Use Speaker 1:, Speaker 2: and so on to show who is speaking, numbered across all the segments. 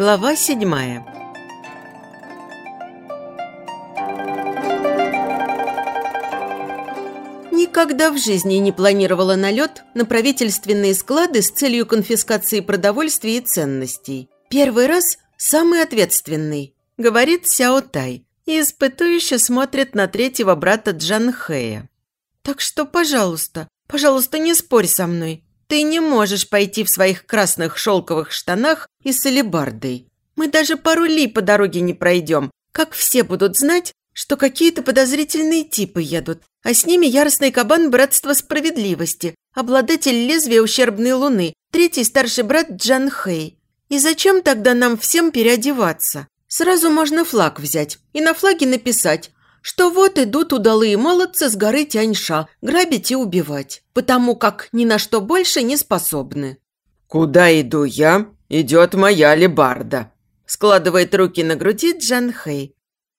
Speaker 1: Глава седьмая Никогда в жизни не планировала налет на правительственные склады с целью конфискации продовольствия и ценностей. Первый раз самый ответственный, говорит Сяо Тай, и испытующе смотрит на третьего брата Джан Хэя. Так что, пожалуйста, пожалуйста, не спорь со мной. Ты не можешь пойти в своих красных шелковых штанах и с алебардой. Мы даже пару ли по дороге не пройдем, как все будут знать, что какие-то подозрительные типы едут, а с ними яростный кабан Братства Справедливости, обладатель лезвия ущербной луны, третий старший брат Джан Хэй. И зачем тогда нам всем переодеваться? Сразу можно флаг взять и на флаге написать, что вот идут удалые молодцы с горы Тяньша грабить и убивать, потому как ни на что больше не способны.
Speaker 2: «Куда иду я, идет моя лебарда», – складывает руки на груди Джан Хэй.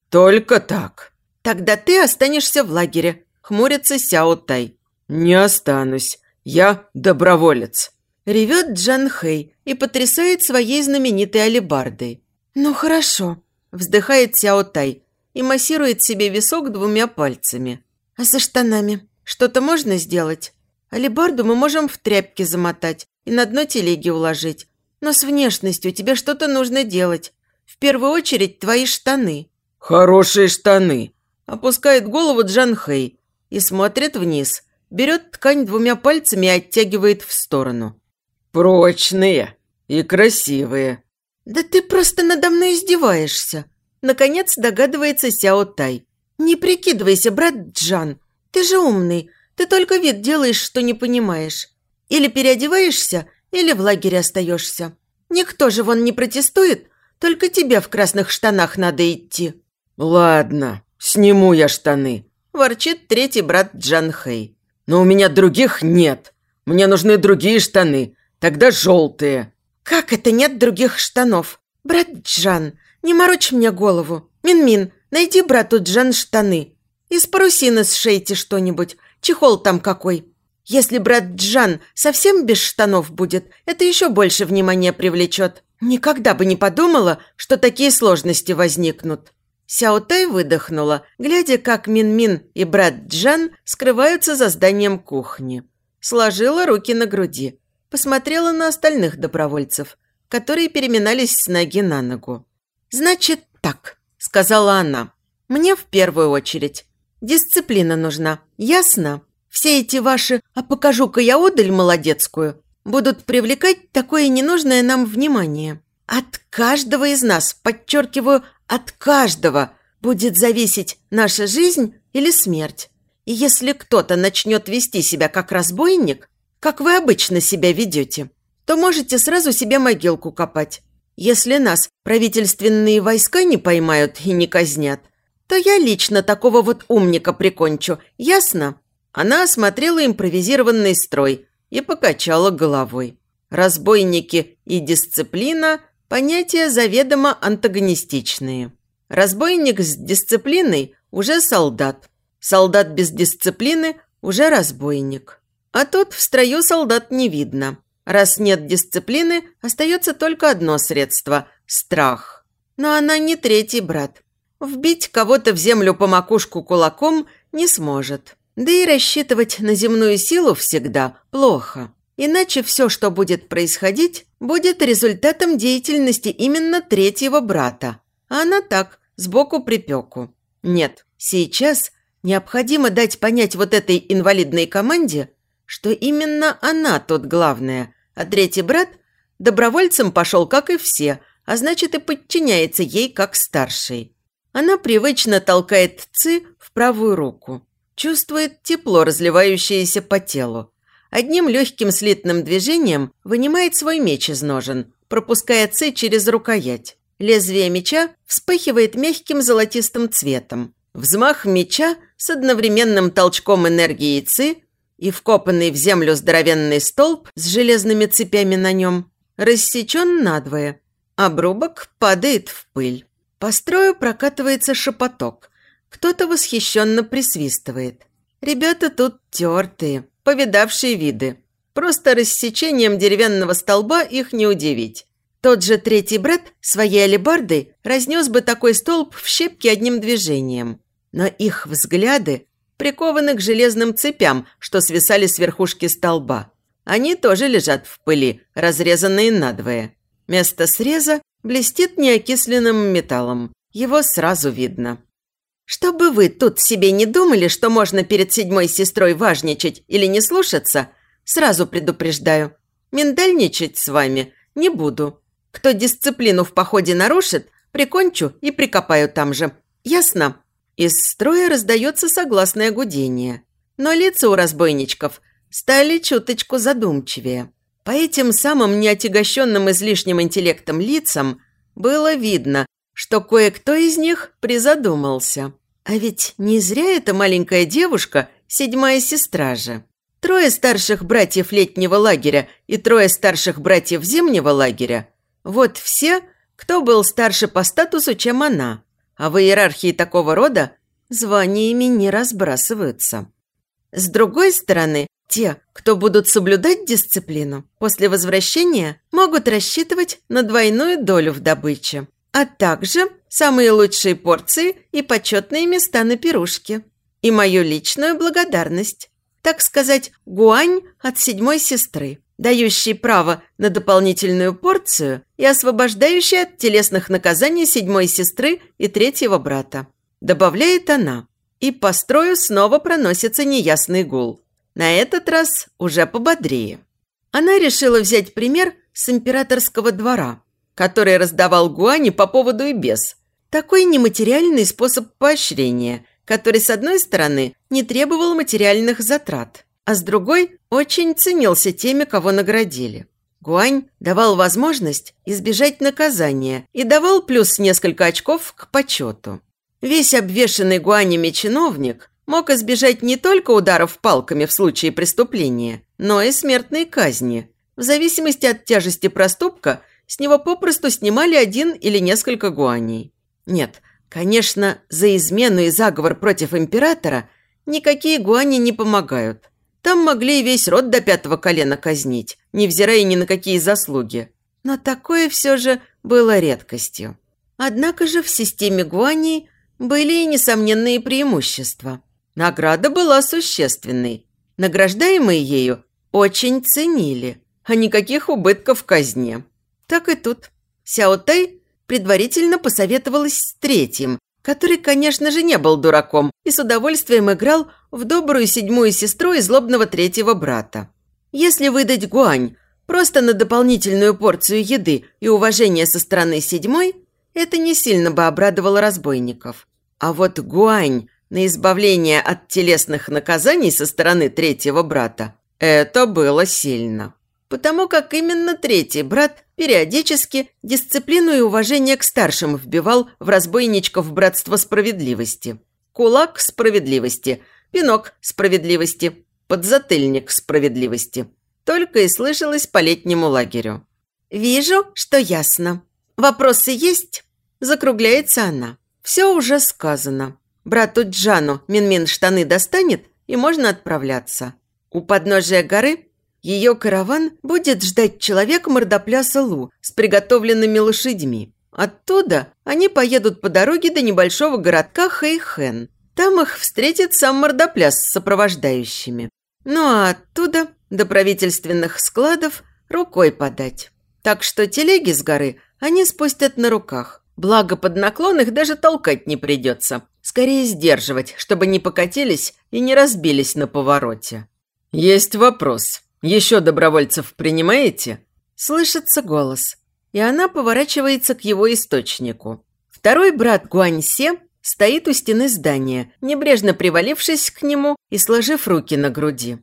Speaker 2: «Только так».
Speaker 1: «Тогда ты останешься в лагере», – хмурится Сяо Тай.
Speaker 2: «Не останусь. Я доброволец».
Speaker 1: Ревет Джан Хэй и потрясает своей знаменитой алебардой. «Ну хорошо», – вздыхает Сяо Тай и массирует себе висок двумя пальцами. «А со штанами что-то можно сделать? Алибарду мы можем в тряпки замотать и на дно телеги уложить. Но с внешностью тебе что-то нужно делать. В первую очередь твои штаны».
Speaker 2: «Хорошие штаны», –
Speaker 1: опускает голову Джан Хэй и смотрит вниз. Берет ткань двумя пальцами и оттягивает в сторону.
Speaker 2: «Прочные и красивые».
Speaker 1: «Да ты просто надо мной издеваешься!» Наконец догадывается Сяо Тай. «Не прикидывайся, брат Джан. Ты же умный. Ты только вид делаешь, что не понимаешь. Или переодеваешься, или в лагере остаешься. Никто же вон не протестует, только тебе в красных штанах надо идти».
Speaker 2: «Ладно, сниму я штаны», –
Speaker 1: ворчит третий брат Джан Хэй.
Speaker 2: «Но у меня других нет. Мне нужны другие штаны, тогда желтые».
Speaker 1: «Как это нет других штанов? Брат Джан, не морочь мне голову. Мин-Мин, найди брату Джан штаны. Из парусины сшейте что-нибудь, чехол там какой. Если брат Джан совсем без штанов будет, это еще больше внимания привлечет. Никогда бы не подумала, что такие сложности возникнут». Сяо Тай выдохнула, глядя, как Мин-Мин и брат Джан скрываются за зданием кухни. Сложила руки на груди посмотрела на остальных добровольцев, которые переминались с ноги на ногу. «Значит так», – сказала она. «Мне в первую очередь. Дисциплина нужна, ясно? Все эти ваши «а покажу-ка я одаль молодецкую» будут привлекать такое ненужное нам внимание. От каждого из нас, подчеркиваю, от каждого будет зависеть наша жизнь или смерть. И если кто-то начнет вести себя как разбойник, как вы обычно себя ведете, то можете сразу себе могилку копать. Если нас правительственные войска не поймают и не казнят, то я лично такого вот умника прикончу, ясно?» Она осмотрела импровизированный строй и покачала головой. Разбойники и дисциплина – понятия заведомо антагонистичные. Разбойник с дисциплиной – уже солдат. Солдат без дисциплины – уже разбойник. А тут в строю солдат не видно. Раз нет дисциплины, остается только одно средство – страх. Но она не третий брат. Вбить кого-то в землю по макушку кулаком не сможет. Да и рассчитывать на земную силу всегда плохо. Иначе все, что будет происходить, будет результатом деятельности именно третьего брата. А она так, сбоку припеку. Нет, сейчас необходимо дать понять вот этой инвалидной команде – что именно она тут главная, а третий брат добровольцем пошел, как и все, а значит и подчиняется ей как старший. Она привычно толкает Ци в правую руку, чувствует тепло, разливающееся по телу. Одним легким слитным движением вынимает свой меч из ножен, пропуская Ци через рукоять. Лезвие меча вспыхивает мягким золотистым цветом. Взмах меча с одновременным толчком энергии Ци и вкопанный в землю здоровенный столб с железными цепями на нем рассечен надвое. Обрубок падает в пыль. По строю прокатывается шепоток. Кто-то восхищенно присвистывает. Ребята тут тертые, повидавшие виды. Просто рассечением деревянного столба их не удивить. Тот же третий брат своей алебардой разнес бы такой столб в щепки одним движением. Но их взгляды прикованы к железным цепям, что свисали с верхушки столба. Они тоже лежат в пыли, разрезанные надвое. Место среза блестит неокисленным металлом. Его сразу видно. Чтобы вы тут себе не думали, что можно перед седьмой сестрой важничать или не слушаться, сразу предупреждаю. Миндальничать с вами не буду. Кто дисциплину в походе нарушит, прикончу и прикопаю там же. Ясно? Из строя раздается согласное гудение. Но лица у разбойничков стали чуточку задумчивее. По этим самым неотягощенным излишним интеллектом лицам было видно, что кое-кто из них призадумался. А ведь не зря эта маленькая девушка – седьмая сестра же. Трое старших братьев летнего лагеря и трое старших братьев зимнего лагеря – вот все, кто был старше по статусу, чем она. А в иерархии такого рода званиями не разбрасываются. С другой стороны, те, кто будут соблюдать дисциплину, после возвращения могут рассчитывать на двойную долю в добыче, а также самые лучшие порции и почетные места на пирушке. И мою личную благодарность. Так сказать, гуань от седьмой сестры, дающий право на дополнительную порцию и освобождающий от телесных наказаний седьмой сестры и третьего брата. Добавляет она. И по строю снова проносится неясный гул. На этот раз уже пободрее. Она решила взять пример с императорского двора, который раздавал гуани по поводу и без. Такой нематериальный способ поощрения, который, с одной стороны, не требовал материальных затрат, а с другой очень ценился теми, кого наградили. Гуань давал возможность избежать наказания и давал плюс несколько очков к почету. Весь обвешанный гуанями чиновник мог избежать не только ударов палками в случае преступления, но и смертной казни. В зависимости от тяжести проступка с него попросту снимали один или несколько гуаней. Нет, конечно, за измену и заговор против императора никакие гуани не помогают. Там могли и весь род до пятого колена казнить, невзирая ни на какие заслуги. Но такое все же было редкостью. Однако же в системе гуаней были и несомненные преимущества – Награда была существенной. Награждаемые ею очень ценили, а никаких убытков в казне. Так и тут. Сяо Тай предварительно посоветовалась с третьим, который, конечно же, не был дураком и с удовольствием играл в добрую седьмую сестру и злобного третьего брата. Если выдать гуань просто на дополнительную порцию еды и уважения со стороны седьмой, это не сильно бы обрадовало разбойников. А вот гуань на избавление от телесных наказаний со стороны третьего брата, это было сильно. Потому как именно третий брат периодически дисциплину и уважение к старшим вбивал в разбойничков братства справедливости. Кулак справедливости, пинок справедливости, подзатыльник справедливости. Только и слышалось по летнему лагерю. «Вижу, что ясно. Вопросы есть?» Закругляется она. «Все уже сказано. Брату Джану Минмин штаны достанет, и можно отправляться. У подножия горы ее караван будет ждать человек мордопляса Лу с приготовленными лошадьми. Оттуда они поедут по дороге до небольшого городка Хэйхэн. Там их встретит сам мордопляс с сопровождающими. Ну а оттуда до правительственных складов рукой подать. Так что телеги с горы они спустят на руках. Благо под наклон их даже толкать не придется. Скорее сдерживать, чтобы не покатились и не разбились на повороте. «Есть вопрос. Еще добровольцев принимаете?» Слышится голос, и она поворачивается к его источнику. Второй брат Гуаньсе стоит у стены здания, небрежно привалившись к нему и сложив руки на груди.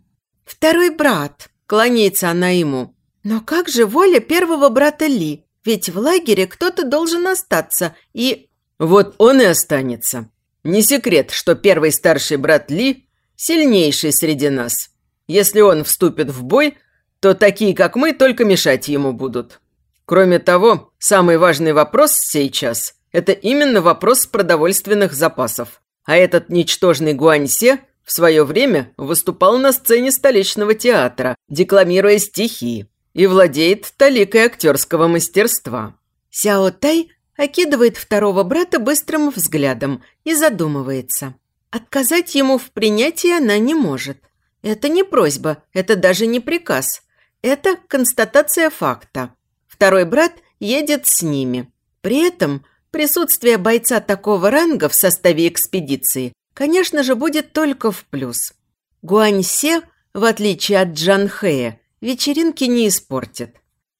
Speaker 1: «Второй брат», – кланяется она ему. «Но как же воля первого брата Ли? Ведь в лагере кто-то должен остаться, и...» «Вот он и останется. Не секрет, что первый старший брат Ли сильнейший среди нас. Если он вступит в бой, то такие, как мы, только мешать ему будут. Кроме того, самый важный вопрос сейчас – это именно вопрос продовольственных запасов. А этот ничтожный Гуаньсе в свое время выступал на сцене столичного театра, декламируя стихи.
Speaker 2: и владеет таликой актерского мастерства.
Speaker 1: Сяо Тай окидывает второго брата быстрым взглядом и задумывается. Отказать ему в принятии она не может. Это не просьба, это даже не приказ. Это констатация факта. Второй брат едет с ними. При этом присутствие бойца такого ранга в составе экспедиции, конечно же, будет только в плюс. Гуаньсе, в отличие от Джан Хэя, вечеринки не испортит.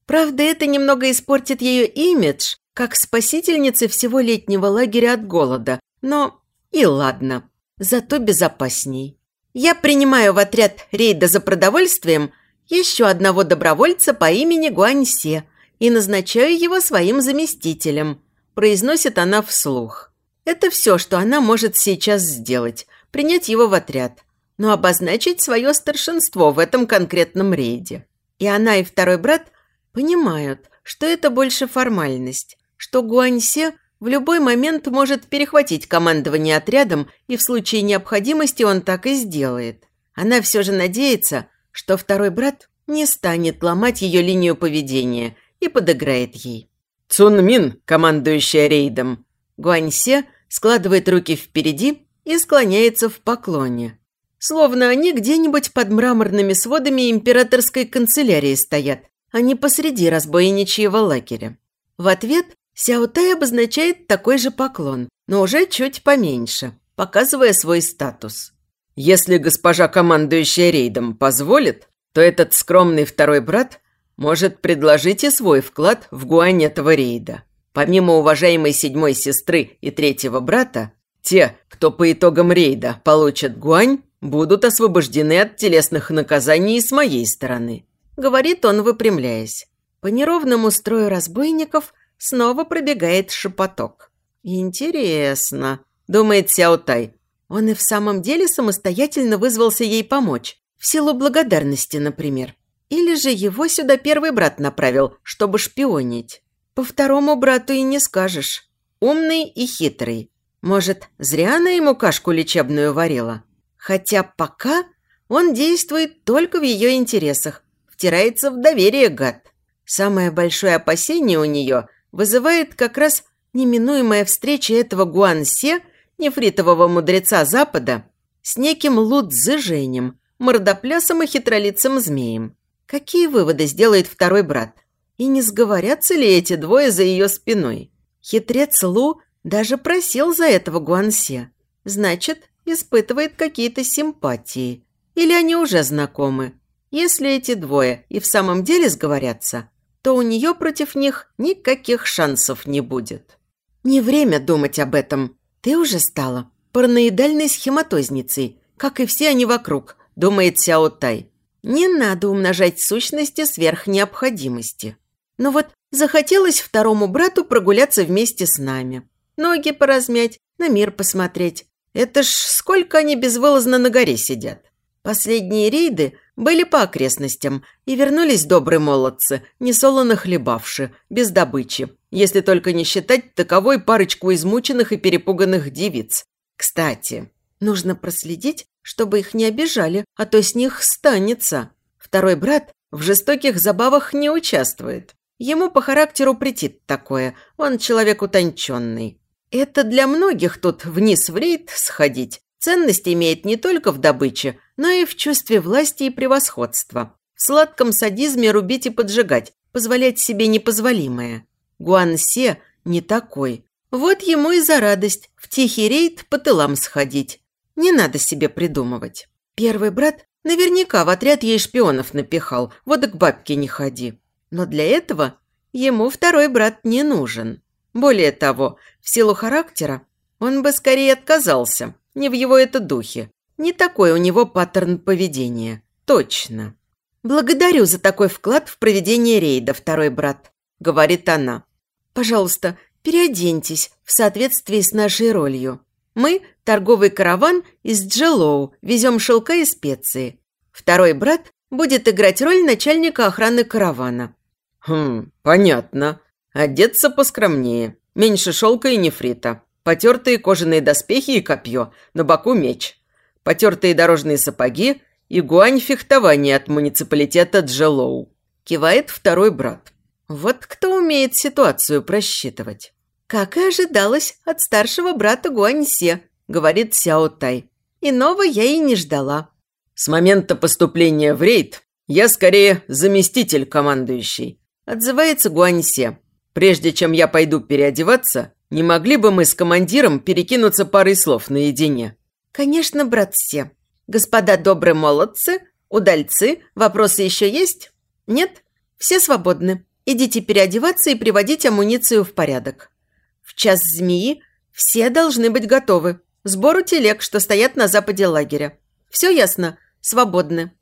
Speaker 1: Правда, это немного испортит ее имидж, как спасительницы всего летнего лагеря от голода, но и ладно, зато безопасней. Я принимаю в отряд рейда за продовольствием еще одного добровольца по имени Гуаньсе и назначаю его своим заместителем, произносит она вслух. Это все, что она может сейчас сделать, принять его в отряд, но обозначить свое старшинство в этом конкретном рейде. И она и второй брат понимают, что это больше формальность, что Гуаньсе в любой момент может перехватить командование отрядом, и в случае необходимости он так и сделает. Она все же надеется, что второй брат не станет ломать ее линию поведения и подыграет ей.
Speaker 2: Цун Мин, командующая рейдом.
Speaker 1: Гуаньсе складывает руки впереди и склоняется в поклоне. Словно они где-нибудь под мраморными сводами императорской канцелярии стоят, а не посреди разбойничьего лагеря. В ответ Сяотай обозначает такой же поклон, но уже чуть поменьше, показывая свой статус.
Speaker 2: Если госпожа, командующая рейдом, позволит, то этот скромный второй брат может предложить и свой вклад в гуань этого рейда. Помимо уважаемой седьмой сестры и третьего брата, те, кто по итогам рейда получат гуань, будут освобождены от телесных наказаний с моей стороны», –
Speaker 1: говорит он, выпрямляясь. По неровному строю разбойников снова пробегает шепоток. «Интересно», – думает Сяотай. Он и в самом деле самостоятельно вызвался ей помочь, в силу благодарности, например. Или же его сюда первый брат направил, чтобы шпионить. По второму брату и не скажешь. Умный и хитрый. Может, зря она ему кашку лечебную варила? Хотя пока он действует только в ее интересах, втирается в доверие гад. Самое большое опасение у нее вызывает как раз неминуемая встреча этого Гуансе, нефритового мудреца Запада, с неким Лудзы мордоплясом и хитролицым змеем. Какие выводы сделает второй брат? И не сговорятся ли эти двое за ее спиной? Хитрец Лу даже просил за этого Гуансе. Значит, испытывает какие-то симпатии. Или они уже знакомы. Если эти двое и в самом деле сговорятся, то у нее против них никаких шансов не будет. Не время думать об этом. Ты уже стала параноидальной схематозницей, как и все они вокруг, думает Сяо Тай. Не надо умножать сущности сверх необходимости. Но вот захотелось второму брату прогуляться вместе с нами. Ноги поразмять, на мир посмотреть. Это ж сколько они безвылазно на горе сидят. Последние рейды были по окрестностям, и вернулись добрые молодцы, несолоно хлебавши, без добычи, если только не считать таковой парочку измученных и перепуганных девиц. Кстати, нужно проследить, чтобы их не обижали, а то с них станется. Второй брат в жестоких забавах не участвует. Ему по характеру претит такое, он человек утонченный. Это для многих тут вниз в рейд сходить. Ценность имеет не только в добыче, но и в чувстве власти и превосходства. В сладком садизме рубить и поджигать, позволять себе непозволимое. Гуансе не такой. Вот ему и за радость в тихий рейд по тылам сходить. Не надо себе придумывать. Первый брат наверняка в отряд ей шпионов напихал, вот и к бабке не ходи. Но для этого ему второй брат не нужен. Более того, в силу характера он бы скорее отказался, не в его это духе. Не такой у него паттерн поведения. Точно. «Благодарю за такой вклад в проведение рейда, второй брат», – говорит она. «Пожалуйста, переоденьтесь в соответствии с нашей ролью. Мы – торговый караван из Джелоу, везем шелка и специи. Второй брат будет играть роль начальника охраны каравана».
Speaker 2: «Хм, понятно. Одеться поскромнее. Меньше шелка и нефрита. Потертые кожаные доспехи и копье. На боку меч. Потертые дорожные сапоги и гуань фехтования от муниципалитета Джелоу. Кивает второй брат. Вот кто умеет ситуацию просчитывать.
Speaker 1: Как и ожидалось от старшего брата Гуаньсе, говорит Сяо Тай. Иного я и не ждала.
Speaker 2: С момента поступления в рейд я скорее заместитель командующий. Отзывается Гуаньсе. Прежде чем я пойду переодеваться, не могли бы мы с командиром перекинуться парой слов наедине?
Speaker 1: Конечно, братце. Господа добрые молодцы, удальцы, вопросы еще есть? Нет? Все свободны. Идите переодеваться и приводить амуницию в порядок. В час змеи все должны быть готовы. Сбору телег, что стоят на западе лагеря. Все ясно? Свободны.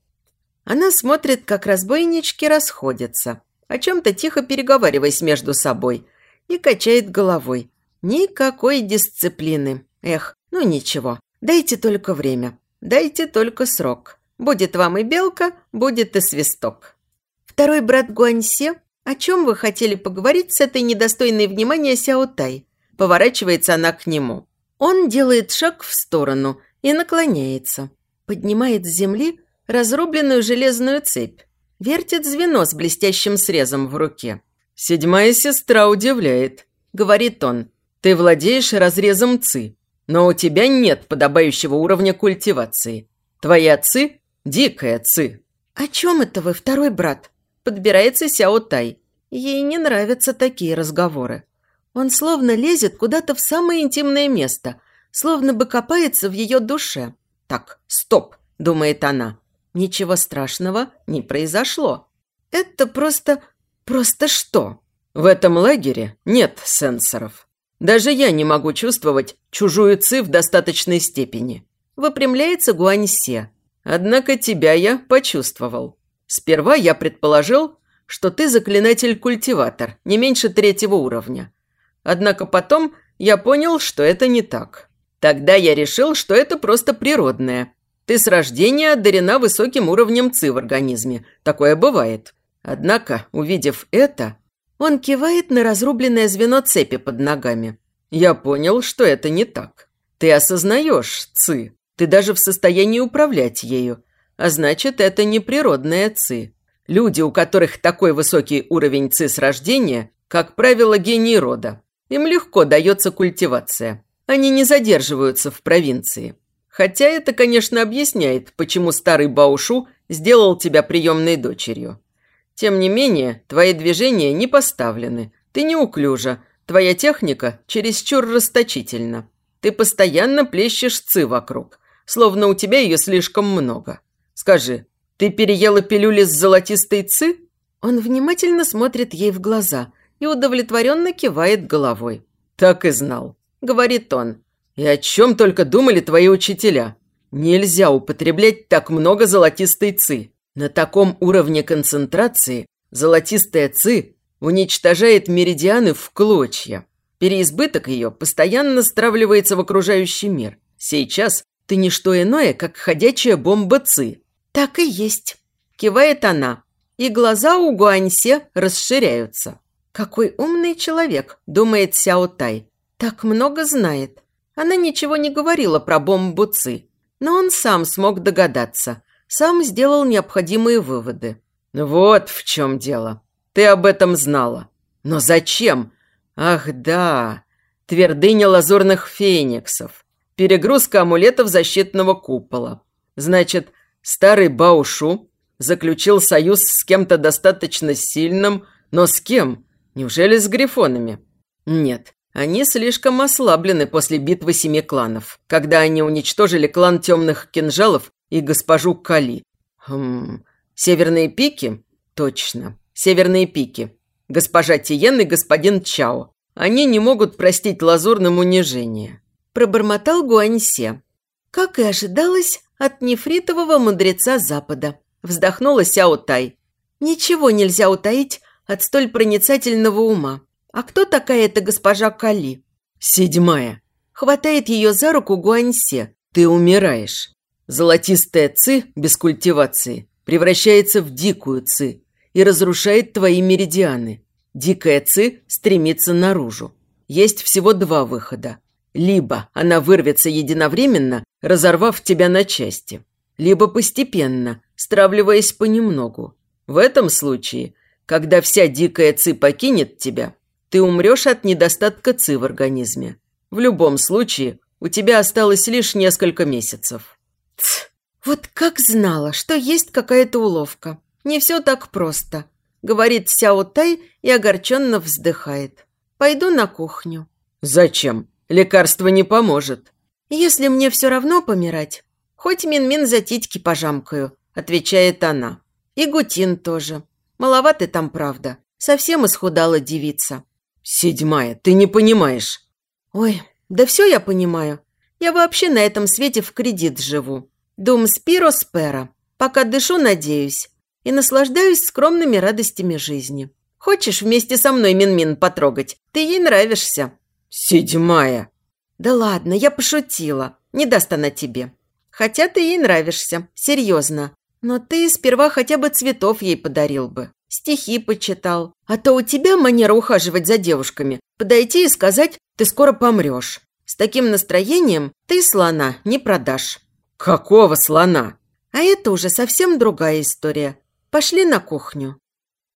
Speaker 1: Она смотрит, как разбойнички расходятся, о чем-то тихо переговариваясь между собой, и качает головой. Никакой дисциплины. Эх, ну ничего. Дайте только время. Дайте только срок. Будет вам и белка, будет и свисток. Второй брат Гуаньсе, о чем вы хотели поговорить с этой недостойной внимания Сяотай? Поворачивается она к нему. Он делает шаг в сторону и наклоняется. Поднимает с земли разрубленную железную цепь. Вертит звено с блестящим срезом в руке.
Speaker 2: «Седьмая сестра удивляет», — говорит он. «Ты владеешь разрезом ци, но у тебя нет подобающего уровня культивации. Твои отцы – дикая ци».
Speaker 1: «О чем это вы, второй брат?» Подбирается Сяо Тай. Ей не нравятся такие разговоры. Он словно лезет куда-то в самое интимное место, словно бы копается в ее душе. «Так, стоп!» – думает она. «Ничего страшного не произошло. Это просто... просто что?»
Speaker 2: В этом лагере нет сенсоров. Даже я не могу чувствовать чужую ци в достаточной степени. Выпрямляется Гуаньсе. Однако тебя я почувствовал. Сперва я предположил, что ты заклинатель-культиватор, не меньше третьего уровня. Однако потом я понял, что это не так. Тогда я решил, что это просто природное. Ты с рождения одарена высоким уровнем ЦИ в организме. Такое бывает. Однако, увидев это, он кивает на разрубленное звено цепи под ногами. Я понял, что это не так. Ты осознаешь ЦИ. Ты даже в состоянии управлять ею. А значит, это не природная ЦИ. Люди, у которых такой высокий уровень ЦИ с рождения, как правило, гении рода. Им легко дается культивация. Они не задерживаются в провинции. Хотя это, конечно, объясняет, почему старый Баушу сделал тебя приемной дочерью. Тем не менее, твои движения не поставлены. Ты неуклюжа. Твоя техника чересчур расточительна. Ты постоянно плещешь ци вокруг, словно у тебя ее слишком много. Скажи, ты переела пилюли с золотистой ци?» Он внимательно смотрит ей в глаза и удовлетворенно кивает головой. «Так и знал», — говорит он. «И о чем только думали твои учителя? Нельзя употреблять так много золотистой ци. На таком уровне концентрации золотистая ци уничтожает меридианы в клочья. Переизбыток ее постоянно стравливается в окружающий мир. Сейчас ты не что иное, как ходячая бомба ци.
Speaker 1: «Так и есть», – кивает она, и глаза у Гуаньсе расширяются. «Какой умный человек», – думает Сяо Тай. «Так много знает». Она ничего не говорила про бомбу Ци, но он сам смог догадаться, сам сделал необходимые выводы.
Speaker 2: «Вот в чем дело. Ты об этом знала. Но зачем? Ах да, твердыня лазурных фениксов, перегрузка амулетов защитного купола. Значит, Старый Баушу заключил союз с кем-то достаточно сильным, но с кем? Неужели с грифонами? Нет, они слишком ослаблены после битвы семи кланов, когда они уничтожили клан темных кинжалов и госпожу Кали. Хм, северные пики? Точно, северные пики. Госпожа Тиен и господин Чао. Они не могут простить лазурным унижение.
Speaker 1: Пробормотал Гуаньсе. Как и ожидалось, от нефритового мудреца Запада. Вздохнула Сяо Тай. Ничего нельзя утаить от столь проницательного ума. А кто такая эта госпожа Кали?
Speaker 2: Седьмая.
Speaker 1: Хватает ее за руку Гуаньсе.
Speaker 2: Ты умираешь. Золотистая ци без культивации превращается в дикую ци и разрушает твои меридианы. Дикая ци стремится наружу. Есть всего два выхода. Либо она вырвется единовременно, разорвав тебя на части, либо постепенно, стравливаясь понемногу. В этом случае, когда вся дикая ци покинет тебя, ты умрешь от недостатка ци в организме. В любом случае, у тебя осталось лишь несколько месяцев.
Speaker 1: Вот как знала, что есть какая-то уловка. Не все так просто, говорит Сяо Тай и огорченно вздыхает. Пойду на кухню.
Speaker 2: Зачем? Лекарство не поможет.
Speaker 1: Если мне все равно помирать, хоть Мин-Мин за титьки пожамкаю, отвечает она. И Гутин тоже. Маловато там, правда. Совсем исхудала девица.
Speaker 2: Седьмая, ты не понимаешь.
Speaker 1: Ой, да все я понимаю. Я вообще на этом свете в кредит живу. Дум спиро спера. Пока дышу, надеюсь. И наслаждаюсь скромными радостями жизни. Хочешь вместе со мной Мин-Мин потрогать? Ты ей нравишься.
Speaker 2: Седьмая.
Speaker 1: Да ладно, я пошутила. Не даст она тебе. Хотя ты ей нравишься. Серьезно. Но ты сперва хотя бы цветов ей подарил бы. Стихи почитал. А то у тебя манера ухаживать за девушками. Подойти и сказать «ты скоро помрешь». С таким настроением ты слона не продашь.
Speaker 2: Какого слона?
Speaker 1: А это уже совсем другая история. Пошли на кухню.